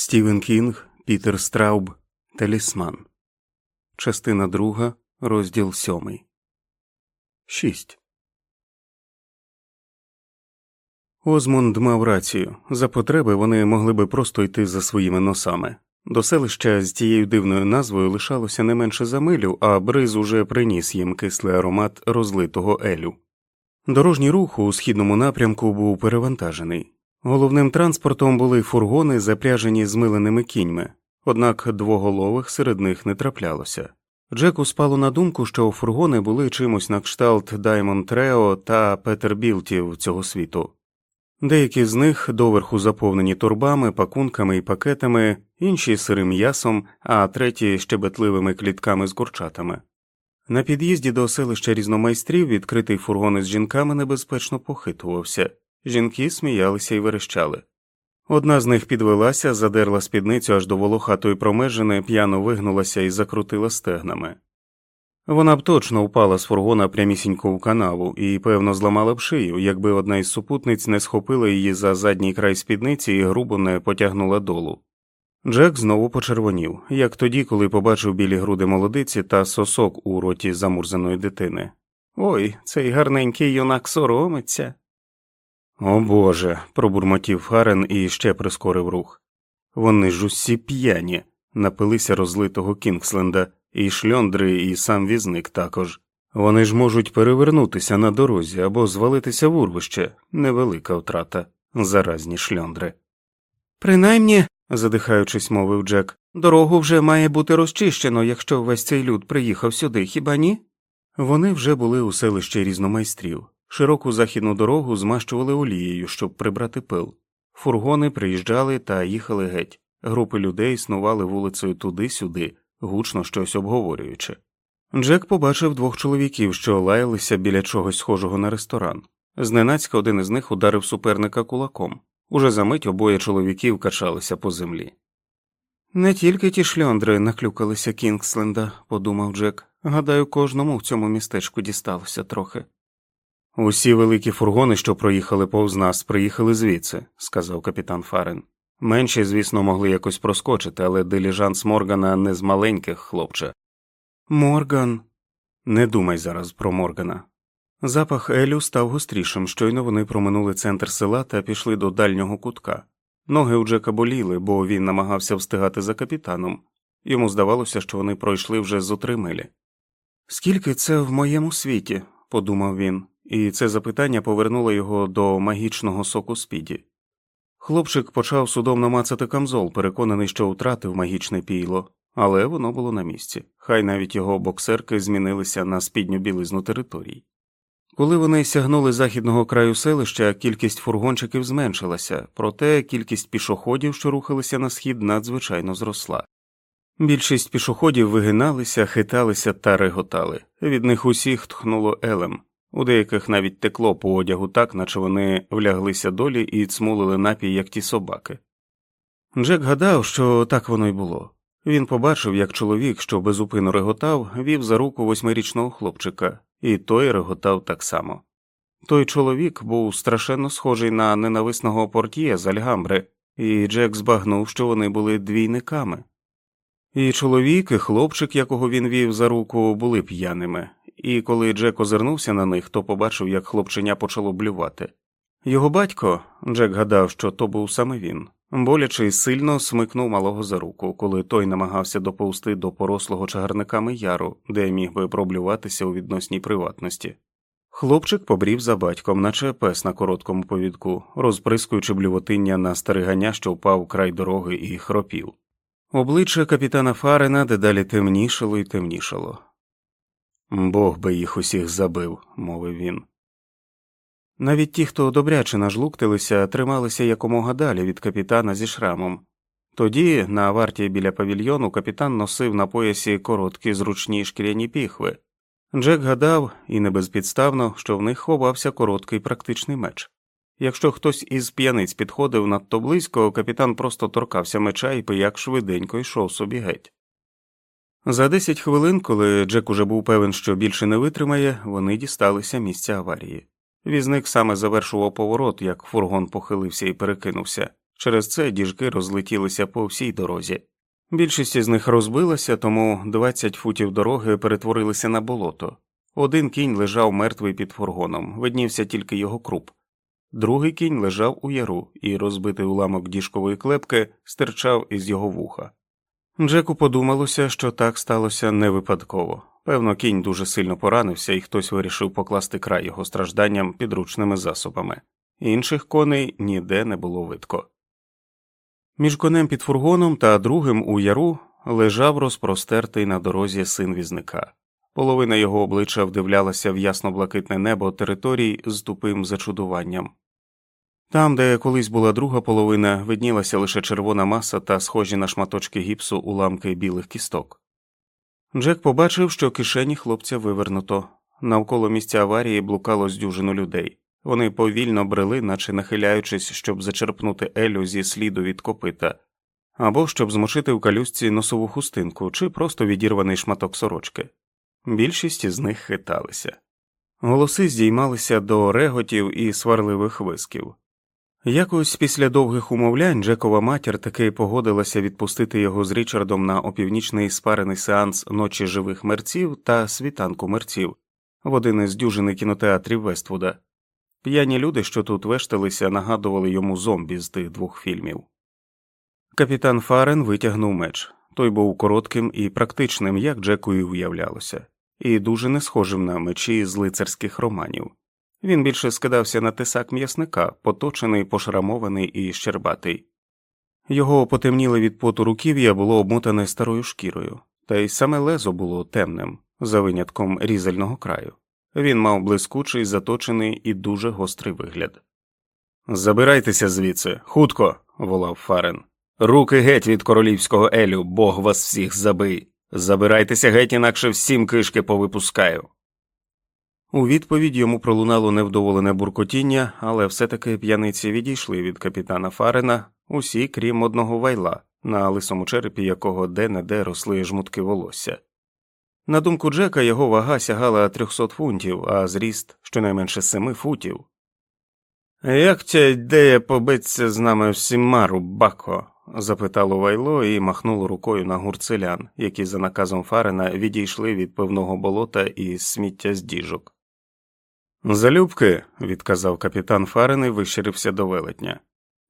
Стівен Кінг, Пітер Страуб, Талісман. Частина друга, розділ сьомий. Шість. Озмунд мав рацію. За потреби вони могли би просто йти за своїми носами. До селища з тією дивною назвою лишалося не менше за милю, а бриз уже приніс їм кислий аромат розлитого елю. Дорожній рух у східному напрямку був перевантажений. Головним транспортом були фургони, запряжені змиленими кіньми, однак двоголових серед них не траплялося. Джеку спало на думку, що фургони були чимось на кшталт Даймон Трео та Петербілтів цього світу. Деякі з них доверху заповнені турбами, пакунками і пакетами, інші сирим м'ясом, а треті щебетливими клітками з курчатами. На під'їзді до селища різномайстрів відкритий фургон із жінками небезпечно похитувався. Жінки сміялися і верещали. Одна з них підвелася, задерла спідницю аж до волохатої промежини, п'яно вигнулася і закрутила стегнами. Вона б точно впала з фургона прямісінько в канаву і, певно, зламала б шию, якби одна із супутниць не схопила її за задній край спідниці і грубо не потягнула долу. Джек знову почервонів, як тоді, коли побачив білі груди молодиці та сосок у роті замурзаної дитини. Ой, цей гарненький юнак соромиться. О Боже. пробурмотів Фарен і ще прискорив рух. Вони ж усі п'яні, напилися розлитого Кінгсленда, і шльондри, і сам візник також. Вони ж можуть перевернутися на дорозі або звалитися в урвище невелика втрата, заразні шльондри. Принаймні, задихаючись, мовив Джек, дорогу вже має бути розчищено, якщо весь цей люд приїхав сюди, хіба ні? Вони вже були у селищі різномайстрів. Широку західну дорогу змащували олією, щоб прибрати пил. Фургони приїжджали та їхали геть. Групи людей снували вулицею туди-сюди, гучно щось обговорюючи. Джек побачив двох чоловіків, що лаялися біля чогось схожого на ресторан. Зненацька один із них ударив суперника кулаком. Уже за мить обоє чоловіків качалися по землі. Не тільки ті шльондри наклюкалися Кінгсленда, подумав Джек. Гадаю, кожному в цьому містечку дісталося трохи. Усі великі фургони, що проїхали повз нас, приїхали звідси, сказав капітан Фарен. Менші, звісно, могли якось проскочити, але диліжанс Моргана не з маленьких, хлопче. Морган. Не думай зараз про Моргана. Запах Елю став гострішим, щойно вони проминули центр села та пішли до дальнього кутка. Ноги у Джека боліли, бо він намагався встигати за капітаном. Йому здавалося, що вони пройшли вже зо три милі. Скільки це в моєму світі? подумав він, і це запитання повернуло його до магічного соку спіді. Хлопчик почав судомно мацати камзол, переконаний, що втратив магічне пійло, але воно було на місці, хай навіть його боксерки змінилися на спідню білизну територій. Коли вони сягнули західного краю селища, кількість фургончиків зменшилася, проте кількість пішоходів, що рухалися на схід, надзвичайно зросла. Більшість пішоходів вигиналися, хиталися та реготали, від них усіх тхнуло елем, у деяких навіть текло по одягу так, наче вони вляглися долі і цмулили напій, як ті собаки. Джек гадав, що так воно й було. Він побачив, як чоловік, що безупину реготав, вів за руку восьмирічного хлопчика, і той реготав так само. Той чоловік був страшенно схожий на ненависного портіє з Альгамбри, і Джек збагнув, що вони були двійниками. І чоловік, і хлопчик, якого він вів за руку, були п'яними, і коли Джек озирнувся на них, то побачив, як хлопченя почало блювати. Його батько, Джек гадав, що то був саме він, боляче й сильно смикнув малого за руку, коли той намагався доповзти до порослого чагарниками яру, де міг би проблюватися у відносній приватності. Хлопчик побрів за батьком, наче пес на короткому повідку, розприскуючи блювотиння на стариганя, що впав край дороги і хропів. Обличчя капітана Фарена дедалі темнішало і темнішало. Бог би їх усіх забив, мовив він. Навіть ті, хто добряче нажлуктилися, трималися якомога далі від капітана зі шрамом. Тоді, на варті біля павільйону, капітан носив на поясі короткі зручні шкіряні піхви. Джек гадав, і не безпідставно, що в них ховався короткий практичний меч. Якщо хтось із п'яниць підходив надто близько, капітан просто торкався меча і пияк швиденько йшов собі геть. За десять хвилин, коли Джек уже був певен, що більше не витримає, вони дісталися місця аварії. Візник саме завершував поворот, як фургон похилився і перекинувся. Через це діжки розлетілися по всій дорозі. Більшість із них розбилася, тому 20 футів дороги перетворилися на болото. Один кінь лежав мертвий під фургоном, виднівся тільки його круп. Другий кінь лежав у яру, і розбитий уламок діжкової клепки стирчав із його вуха. Джеку подумалося, що так сталося не випадково. Певно, кінь дуже сильно поранився, і хтось вирішив покласти край його стражданням підручними засобами. Інших коней ніде не було видко. Між конем під фургоном та другим у яру лежав розпростертий на дорозі син візника. Половина його обличчя вдивлялася в ясно блакитне небо територій з тупим зачудуванням. Там, де колись була друга половина, виднілася лише червона маса та схожі на шматочки гіпсу уламки білих кісток. Джек побачив, що кишені хлопця вивернуто. Навколо місця аварії блукало з дюжину людей. Вони повільно брели, наче нахиляючись, щоб зачерпнути Елю зі сліду від копита, або щоб змочити в калюсці носову хустинку чи просто відірваний шматок сорочки. Більшість із них хиталися. Голоси здіймалися до реготів і сварливих висків. Якось після довгих умовлянь Джекова матір таки погодилася відпустити його з Річардом на опівнічний спарений сеанс ночі живих мерців та світанку мерців в один із дюжини кінотеатрів Вествуда. П'яні люди, що тут вешталися, нагадували йому зомбі з тих двох фільмів. Капітан Фарен витягнув меч. Той був коротким і практичним, як Джеку і уявлялося, і дуже не схожим на мечі з лицарських романів. Він більше скидався на тисак м'ясника, поточений, пошрамований і щербатий. Його потемніле від поту руків'я було обмотане старою шкірою, та й саме лезо було темним, за винятком різального краю. Він мав блискучий, заточений і дуже гострий вигляд. Забирайтеся звідси, хутко, волав Фарен. Руки геть від королівського Елю, бог вас всіх забий. Забирайтеся геть, інакше всім кишки повипускаю. У відповідь йому пролунало невдоволене буркотіння, але все таки п'яниці відійшли від капітана Фарена, усі, крім одного вайла, на лисому черепі якого де не де росли жмутки волосся. На думку Джека, його вага сягала 300 фунтів, а зріст щонайменше семи футів. Як ця ідея побиться з нами всіма, рубако? запитало Вайло і махнуло рукою на гурт селян, які за наказом Фарена відійшли від певного болота і сміття з діжок. Залюбки, відказав капітан Фарен і вищирився до велетня.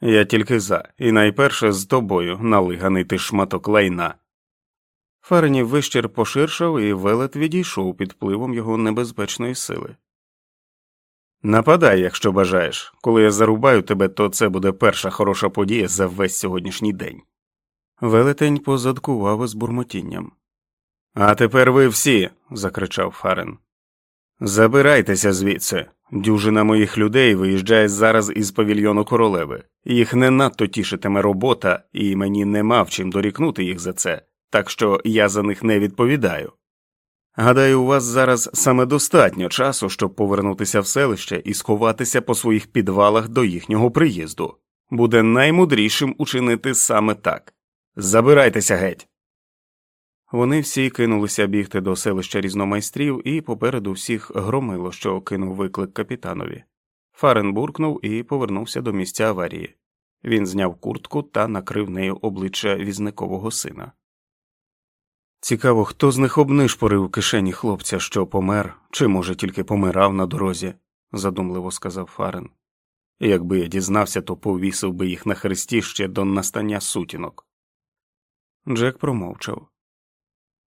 Я тільки за, і найперше з тобою, налиганий ти шматок лайна. Фаренів вищір поширшав, і велет відійшов під впливом його небезпечної сили. Нападай, якщо бажаєш. Коли я зарубаю тебе, то це буде перша хороша подія за весь сьогоднішній день. Велетень позадкував із бурмотінням. А тепер ви всі. закричав Фарен. Забирайтеся звідси. Дюжина моїх людей виїжджає зараз із павільйону королеви. Їх не надто тішитиме робота, і мені нема в чим дорікнути їх за це, так що я за них не відповідаю. Гадаю, у вас зараз саме достатньо часу, щоб повернутися в селище і сховатися по своїх підвалах до їхнього приїзду. Буде наймудрішим учинити саме так. Забирайтеся геть. Вони всі кинулися бігти до селища різномайстрів, і попереду всіх громило, що кинув виклик капітанові. Фарен буркнув і повернувся до місця аварії. Він зняв куртку та накрив нею обличчя візникового сина. Цікаво, хто з них обнишпорив у кишені хлопця, що помер, чи, може, тільки помирав на дорозі, задумливо сказав Фарен. Якби я дізнався, то повісив би їх на хресті ще до настання сутінок. Джек промовчав.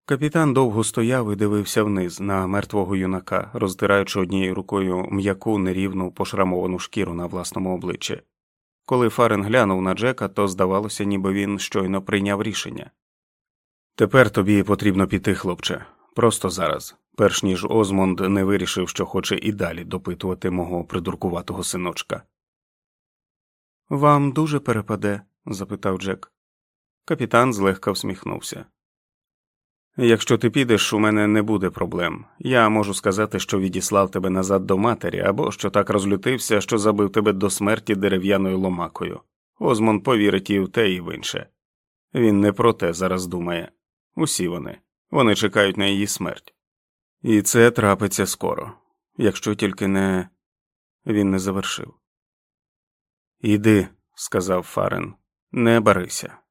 Капітан довго стояв і дивився вниз на мертвого юнака, роздираючи однією рукою м'яку нерівну пошрамовану шкіру на власному обличчі. Коли Фарен глянув на Джека, то здавалося, ніби він щойно прийняв рішення. Тепер тобі потрібно піти, хлопче, просто зараз, перш ніж Озмонд не вирішив, що хоче і далі допитувати мого придуркуватого синочка. Вам дуже перепаде? запитав Джек. Капітан злегка всміхнувся. Якщо ти підеш, у мене не буде проблем. Я можу сказати, що відіслав тебе назад до матері, або що так розлютився, що забив тебе до смерті дерев'яною ломакою. Озмон повірить і в те, і в інше. Він не про те зараз думає. Усі вони, вони чекають на її смерть. І це трапиться скоро, якщо тільки не. Він не завершив. Іди, сказав Фарен, Не барися.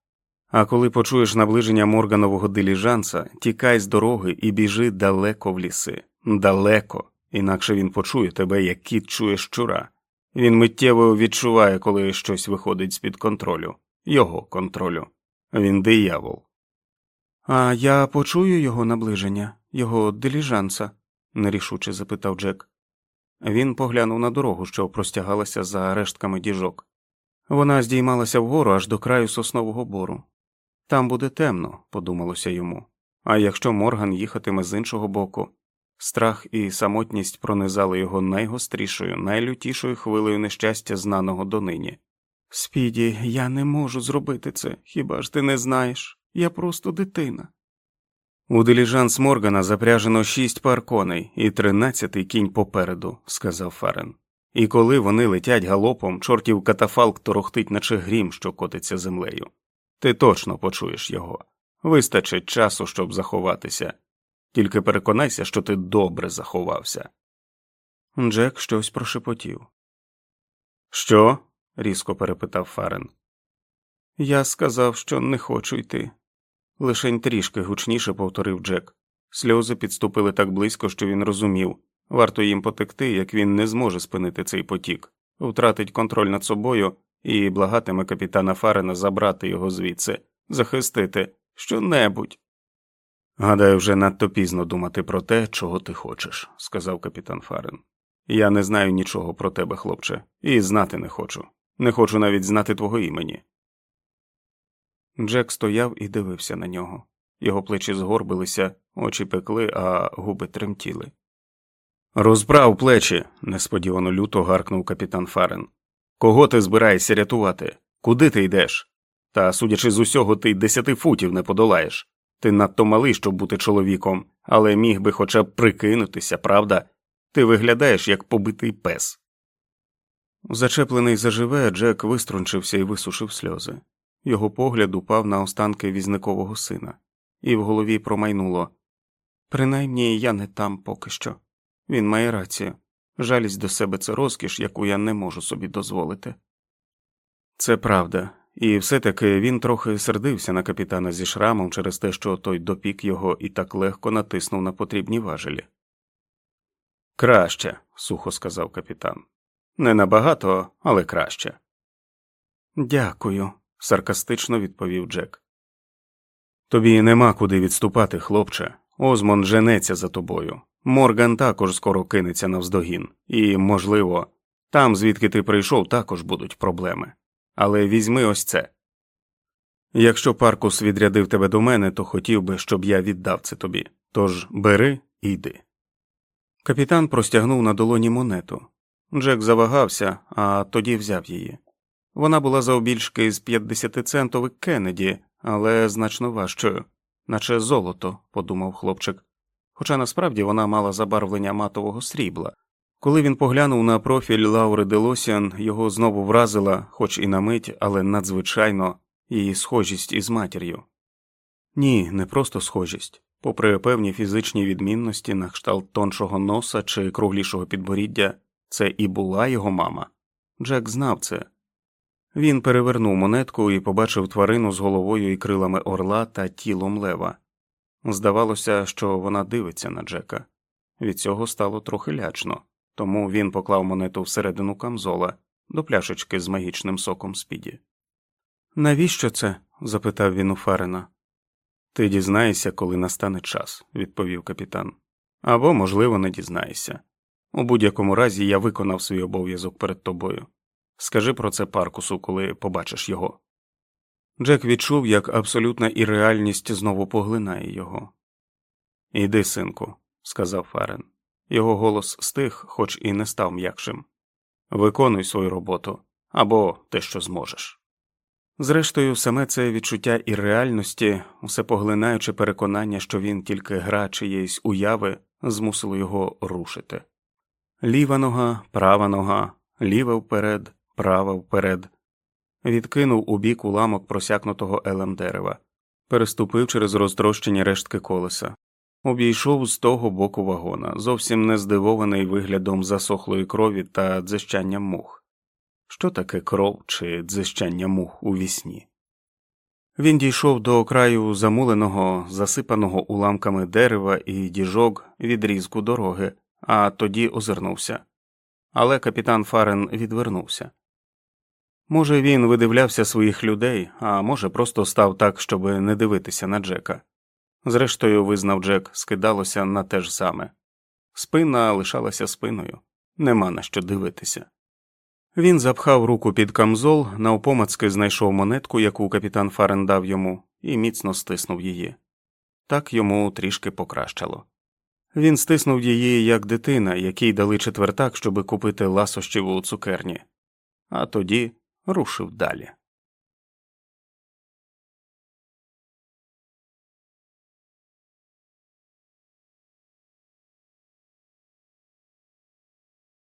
А коли почуєш наближення Морганового диліжанса, тікай з дороги і біжи далеко в ліси. Далеко, інакше він почує тебе, як кіт чує щура. Він миттєво відчуває, коли щось виходить з під контролю, його контролю. Він диявол. А я почую його наближення, його диліжанса? нерішуче запитав Джек. Він поглянув на дорогу, що простягалася за рештками діжок. Вона здіймалася вгору аж до краю соснового бору. Там буде темно, подумалося йому. А якщо Морган їхатиме з іншого боку, страх і самотність пронизали його найгострішою, найлютішою хвилею нещастя, знаного донині. Спіді, я не можу зробити це, хіба ж ти не знаєш? Я просто дитина. У диліжанс Моргана запряжено шість пар коней і тринадцятий кінь попереду, сказав Фарен. І коли вони летять галопом, чортів катафалк торохтить, наче грім, що котиться землею. Ти точно почуєш його. Вистачить часу, щоб заховатися. Тільки переконайся, що ти добре заховався. Джек щось прошепотів. Що? різко перепитав Фарен. Я сказав, що не хочу йти. Лишень трішки гучніше повторив Джек. Сльози підступили так близько, що він розумів варто їм потекти, як він не зможе спинити цей потік, втратить контроль над собою і благатиме капітана Фарена забрати його звідси, захистити що-небудь. Гадаю, вже надто пізно думати про те, чого ти хочеш, сказав капітан Фарен. Я не знаю нічого про тебе, хлопче, і знати не хочу. Не хочу навіть знати твого імені. Джек стояв і дивився на нього. Його плечі згорбилися, очі пекли, а губи тремтіли. Розправ плечі, несподівано люто гаркнув капітан Фарен. Кого ти збираєшся рятувати? Куди ти йдеш? Та, судячи з усього, ти десяти футів не подолаєш. Ти надто малий, щоб бути чоловіком, але міг би хоча б прикинутися, правда? Ти виглядаєш як побитий пес. Зачеплений заживе, Джек виструнчився і висушив сльози. Його погляд упав на останки візникового сина, і в голові промайнуло принаймні я не там поки що. Він має рацію. Жалість до себе це розкіш, яку я не можу собі дозволити. Це правда, і все таки він трохи сердився на капітана зі шрамом через те, що той допік його і так легко натиснув на потрібні важелі. Краще, сухо сказав капітан. Не набагато, але краще. Дякую, саркастично відповів Джек. Тобі нема куди відступати, хлопче. Озмон женеться за тобою. Морган також скоро кинеться навздогін, і, можливо, там, звідки ти прийшов, також будуть проблеми. Але візьми ось це. Якщо Паркус відрядив тебе до мене, то хотів би, щоб я віддав це тобі. Тож бери і йди. Капітан простягнув на долоні монету. Джек завагався, а тоді взяв її. Вона була завбільшки з 50-центових Кеннеді, але значно важчою, наче золото, подумав хлопчик хоча насправді вона мала забарвлення матового срібла. Коли він поглянув на профіль Лаури Делосіан, його знову вразила, хоч і на мить, але надзвичайно її схожість із матір'ю. Ні, не просто схожість. Попри певні фізичні відмінності на кшталт тоншого носа чи круглішого підборіддя, це і була його мама. Джек знав це. Він перевернув монетку і побачив тварину з головою і крилами орла та тілом лева. Здавалося, що вона дивиться на Джека. Від цього стало трохи лячно, тому він поклав монету всередину камзола до пляшечки з магічним соком спіді. Навіщо це? запитав він у Фарена. Ти дізнаєшся, коли настане час, відповів капітан. Або, можливо, не дізнаєшся. У будь-якому разі я виконав свій обов'язок перед тобою. Скажи про це Паркусу, коли побачиш його. Джек відчув, як абсолютна ірреальність знову поглинає його. Іди, синку, сказав Фарен. Його голос стих, хоч і не став м'якшим. Виконуй свою роботу або те, що зможеш. Зрештою, саме це відчуття ірреальності, усе поглинаюче переконання, що він тільки гра чиєїсь уяви, змусило його рушити. Ліва нога, права нога, ліва вперед, права вперед відкинув у бік уламок просякнутого елем дерева, переступив через розтрощені рештки колеса, обійшов з того боку вагона, зовсім не здивований виглядом засохлої крові та дзищанням мух. Що таке кров чи дзищання мух у вісні? Він дійшов до краю замуленого, засипаного уламками дерева і діжок відрізку дороги, а тоді озирнувся. Але капітан Фарен відвернувся. Може, він видивлявся своїх людей, а може, просто став так, щоб не дивитися на Джека. Зрештою, визнав Джек, скидалося на те ж саме. Спина лишалася спиною, нема на що дивитися. Він запхав руку під камзол, навпомацки знайшов монетку, яку капітан Фарен дав йому, і міцно стиснув її. Так йому трішки покращало. Він стиснув її як дитина, якій дали четвертак, щоби купити ласощів у цукерні, а тоді рушив далі.